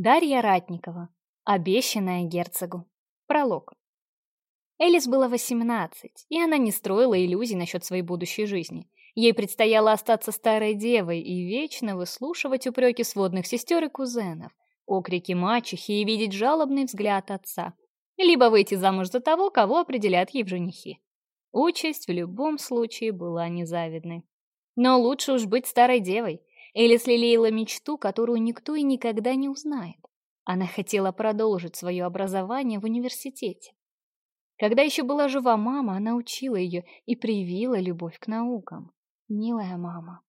Дарья Ратникова. Обещанная герцогу. Пролог. Элис было 18, и она не строила иллюзий насчет своей будущей жизни. Ей предстояло остаться старой девой и вечно выслушивать упреки сводных сестер и кузенов, окрики мачехи и видеть жалобный взгляд отца. Либо выйти замуж за того, кого определят ей в женихи. Участь в любом случае была незавидной. Но лучше уж быть старой девой, Элис лелеяла мечту, которую никто и никогда не узнает. Она хотела продолжить свое образование в университете. Когда еще была жива мама, она учила ее и привила любовь к наукам. Милая мама.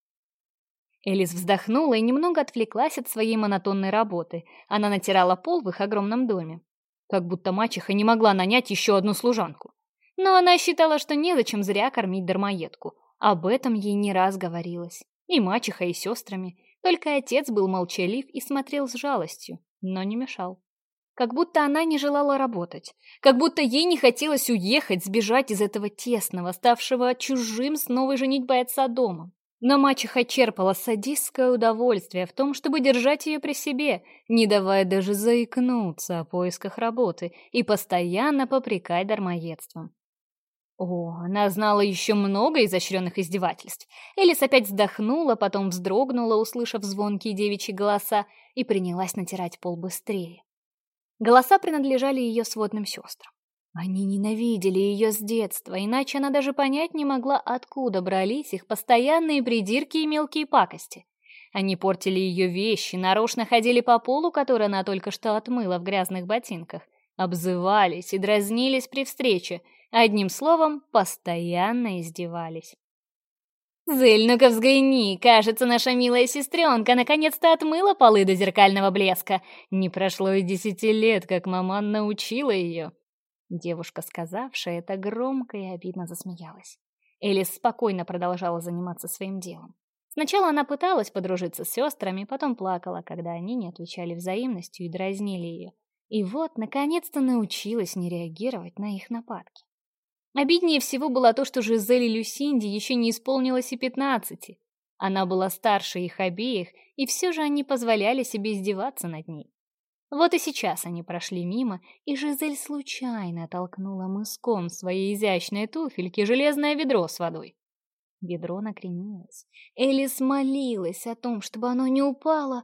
Элис вздохнула и немного отвлеклась от своей монотонной работы. Она натирала пол в их огромном доме. Как будто мачеха не могла нанять еще одну служанку. Но она считала, что незачем зря кормить дармоедку. Об этом ей не раз говорилось. И мачеха, и сестрами. Только отец был молчалив и смотрел с жалостью, но не мешал. Как будто она не желала работать. Как будто ей не хотелось уехать, сбежать из этого тесного, ставшего чужим с новой женитьбой отца дома. Но мачеха черпала садистское удовольствие в том, чтобы держать ее при себе, не давая даже заикнуться о поисках работы и постоянно попрекать дармоедством. О, она знала еще много изощренных издевательств. Элис опять вздохнула, потом вздрогнула, услышав звонкие девичьи голоса, и принялась натирать пол быстрее. Голоса принадлежали ее сводным сестрам. Они ненавидели ее с детства, иначе она даже понять не могла, откуда брались их постоянные придирки и мелкие пакости. Они портили ее вещи, нарочно ходили по полу, который она только что отмыла в грязных ботинках, обзывались и дразнились при встрече — Одним словом, постоянно издевались. «Зель, ну-ка взгляни, кажется, наша милая сестренка наконец-то отмыла полы до зеркального блеска. Не прошло и десяти лет, как маман научила ее». Девушка, сказавшая это, громко и обидно засмеялась. Элис спокойно продолжала заниматься своим делом. Сначала она пыталась подружиться с сестрами, потом плакала, когда они не отвечали взаимностью и дразнили ее. И вот, наконец-то научилась не реагировать на их нападки. Обиднее всего было то, что Жизели Люсинди еще не исполнилось и пятнадцати. Она была старше их обеих, и все же они позволяли себе издеваться над ней. Вот и сейчас они прошли мимо, и Жизель случайно толкнула мыском своей изящной туфельки железное ведро с водой. Ведро накренилось. Элис молилась о том, чтобы оно не упало.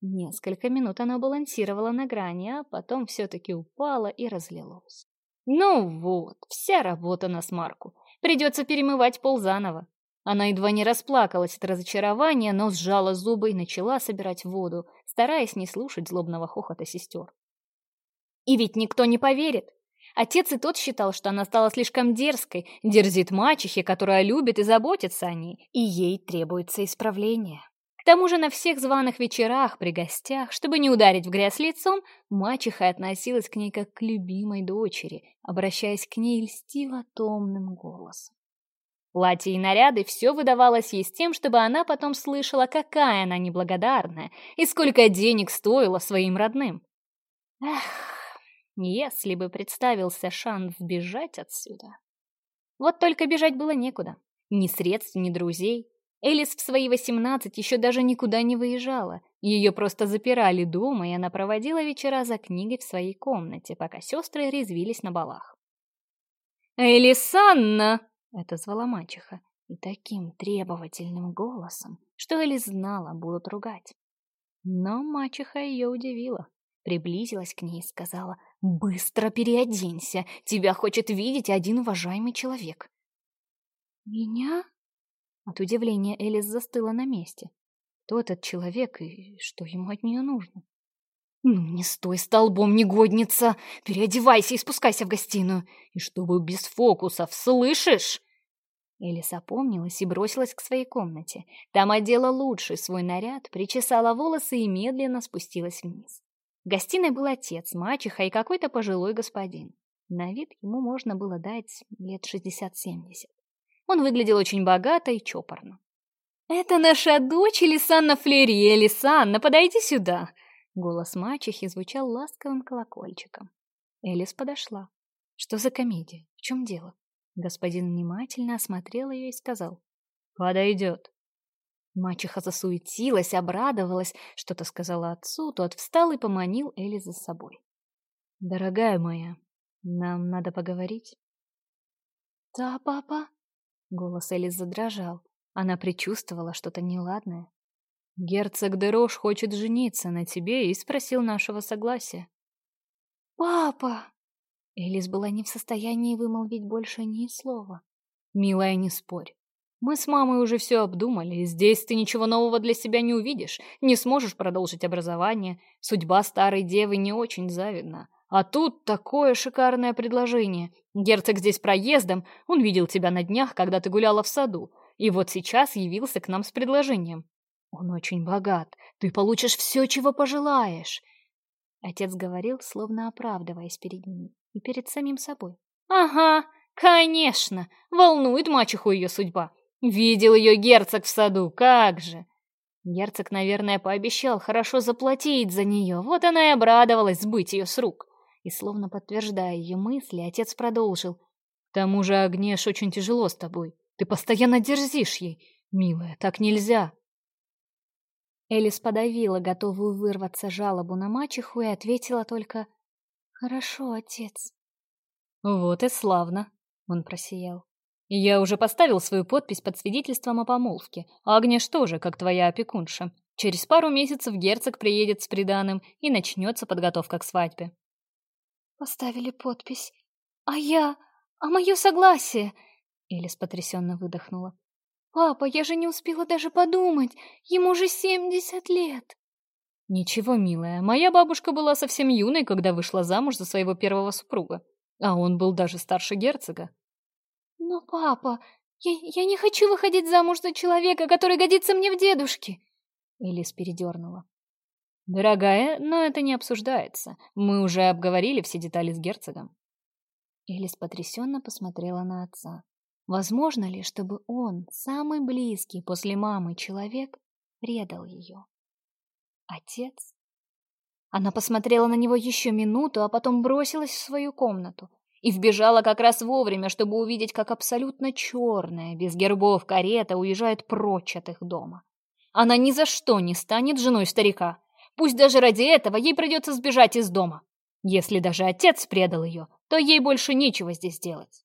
Несколько минут оно балансировало на грани, а потом все-таки упало и разлилось. Ну вот, вся работа на смарку. Придется перемывать пол заново. Она едва не расплакалась от разочарования, но сжала зубы и начала собирать воду, стараясь не слушать злобного хохота сестер. И ведь никто не поверит. Отец и тот считал, что она стала слишком дерзкой, дерзит мачехе, которая любит и заботится о ней, и ей требуется исправление тому же на всех званых вечерах при гостях, чтобы не ударить в грязь лицом, мачеха относилась к ней как к любимой дочери, обращаясь к ней льстиво-томным голосом. Платье и наряды все выдавалось ей с тем, чтобы она потом слышала, какая она неблагодарная и сколько денег стоила своим родным. Эх, если бы представился шанс сбежать отсюда. Вот только бежать было некуда. Ни средств, ни друзей. Элис в свои восемнадцать еще даже никуда не выезжала. Ее просто запирали дома, и она проводила вечера за книгой в своей комнате, пока сестры резвились на балах. «Элисанна!» — это звала мачеха. И таким требовательным голосом, что Элис знала, будут ругать. Но мачеха ее удивила. Приблизилась к ней и сказала, «Быстро переоденься, тебя хочет видеть один уважаемый человек». «Меня?» От удивления Элис застыла на месте. Кто этот человек и что ему от нее нужно? «Ну, не стой столбом, негодница! Переодевайся и спускайся в гостиную! И чтобы без фокусов, слышишь?» Элис опомнилась и бросилась к своей комнате. Там одела лучший свой наряд, причесала волосы и медленно спустилась вниз. В гостиной был отец, мачеха и какой-то пожилой господин. На вид ему можно было дать лет шестьдесят-семьдесят. Он выглядел очень богато и чопорно. «Это наша дочь Элисанна Флери. Элисанна, подойди сюда!» Голос мачехи звучал ласковым колокольчиком. Элис подошла. «Что за комедия? В чем дело?» Господин внимательно осмотрел ее и сказал. «Подойдет». Мачеха засуетилась, обрадовалась, что-то сказала отцу, тот встал и поманил Элли за собой. «Дорогая моя, нам надо поговорить». «Да, папа?» Голос Элис задрожал. Она предчувствовала что-то неладное. «Герцог Дерош хочет жениться на тебе и спросил нашего согласия». «Папа!» Элис была не в состоянии вымолвить больше ни слова. «Милая, не спорь. Мы с мамой уже все обдумали, здесь ты ничего нового для себя не увидишь, не сможешь продолжить образование, судьба старой девы не очень завидна. А тут такое шикарное предложение. Герцог здесь проездом, он видел тебя на днях, когда ты гуляла в саду, и вот сейчас явился к нам с предложением. Он очень богат, ты получишь все, чего пожелаешь. Отец говорил, словно оправдываясь перед ним и перед самим собой. Ага, конечно, волнует мачеху ее судьба. Видел ее герцог в саду, как же. Герцог, наверное, пообещал хорошо заплатить за нее, вот она и обрадовалась сбыть ее с рук. И словно подтверждая ее мысли, отец продолжил. «К тому же, Агнеш, очень тяжело с тобой. Ты постоянно дерзишь ей. Милая, так нельзя!» Элис подавила готовую вырваться жалобу на мачеху и ответила только «Хорошо, отец». «Вот и славно!» — он просиял. «Я уже поставил свою подпись под свидетельством о помолвке. Агнеш тоже, как твоя опекунша. Через пару месяцев герцог приедет с приданым, и начнется подготовка к свадьбе. Поставили подпись. А я... А мое согласие? Элис потрясенно выдохнула. Папа, я же не успела даже подумать. Ему же семьдесят лет. Ничего, милая, моя бабушка была совсем юной, когда вышла замуж за своего первого супруга. А он был даже старше герцога. Но, папа, я, я не хочу выходить замуж за человека, который годится мне в дедушке. Элис передернула. «Дорогая, но это не обсуждается. Мы уже обговорили все детали с герцогом». Элис потрясенно посмотрела на отца. Возможно ли, чтобы он, самый близкий после мамы человек, предал ее? Отец? Она посмотрела на него еще минуту, а потом бросилась в свою комнату и вбежала как раз вовремя, чтобы увидеть, как абсолютно черная, без гербов карета уезжает прочь от их дома. Она ни за что не станет женой старика. Пусть даже ради этого ей придется сбежать из дома. Если даже отец предал ее, то ей больше нечего здесь делать.